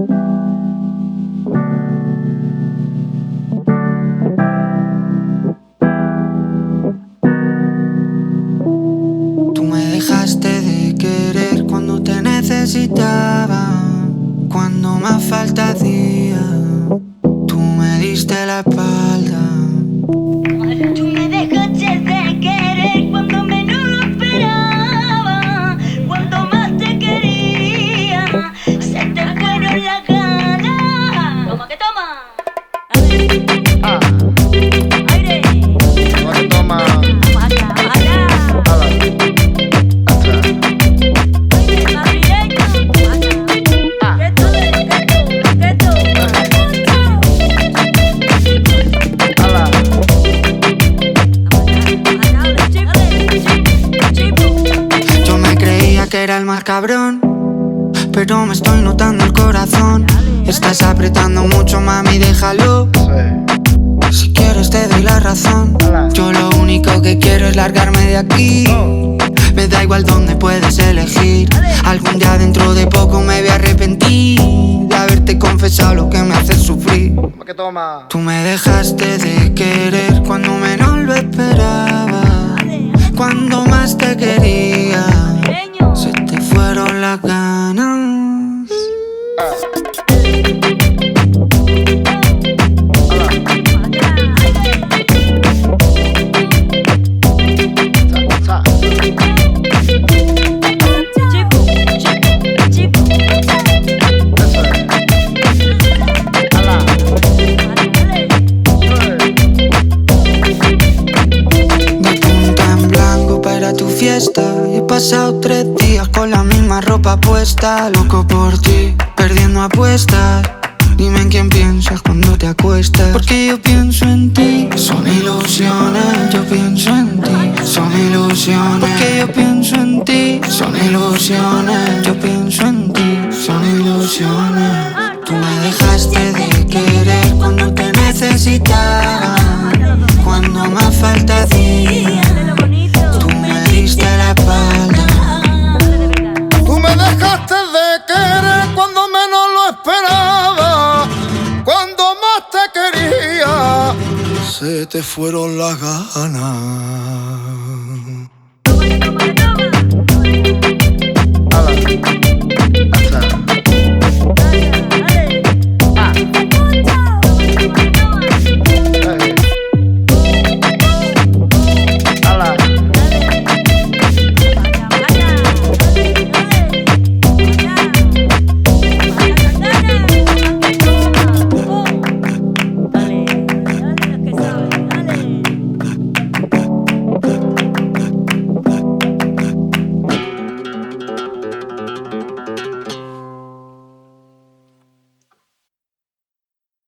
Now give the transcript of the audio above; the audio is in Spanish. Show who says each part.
Speaker 1: Tú me dejaste de querer cuando te necesitaba, cuando más falta hacía.
Speaker 2: Que
Speaker 1: era el más cabrón, pero me estoy notando el corazón. Estás apretando mucho, mami, déjalo. Si quieres te doy la razón. Yo lo único que quiero es largarme de aquí. Me da igual dónde puedes elegir. Algún día dentro de poco me voy a arrepentir de haberte confesado lo que me hace sufrir. Tú me dejaste de querer cuando menos lo esperaba. Cuando más te quería, fiesta. Y he pasado tres días con la misma ropa puesta. Loco por ti, perdiendo apuestas. Dime en quién piensas cuando te acuestas. Porque yo pienso en ti. Son ilusiones, yo pienso en ti. Son ilusiones. Porque yo pienso en ti. Son ilusiones, yo pienso en ti. Son ilusiones. Tú me dejaste de querer cuando te necesitaba. Cuando más falta
Speaker 3: dejaste de querer cuando menos lo esperaba. Cuando más te quería, se te fueron las ganas.